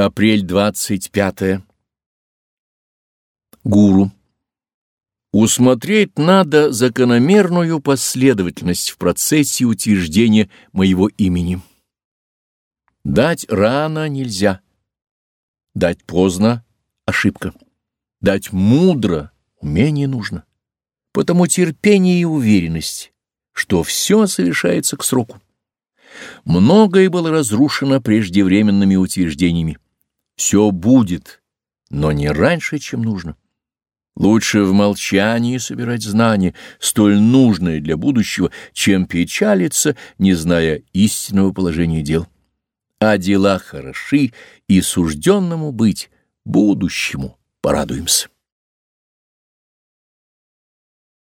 Апрель 25. Гуру. Усмотреть надо закономерную последовательность в процессе утверждения моего имени. Дать рано нельзя. Дать поздно — ошибка. Дать мудро — умение нужно. Потому терпение и уверенность, что все совершается к сроку. Многое было разрушено преждевременными утверждениями все будет, но не раньше, чем нужно. Лучше в молчании собирать знания, столь нужные для будущего, чем печалиться, не зная истинного положения дел. А дела хороши, и сужденному быть, будущему порадуемся.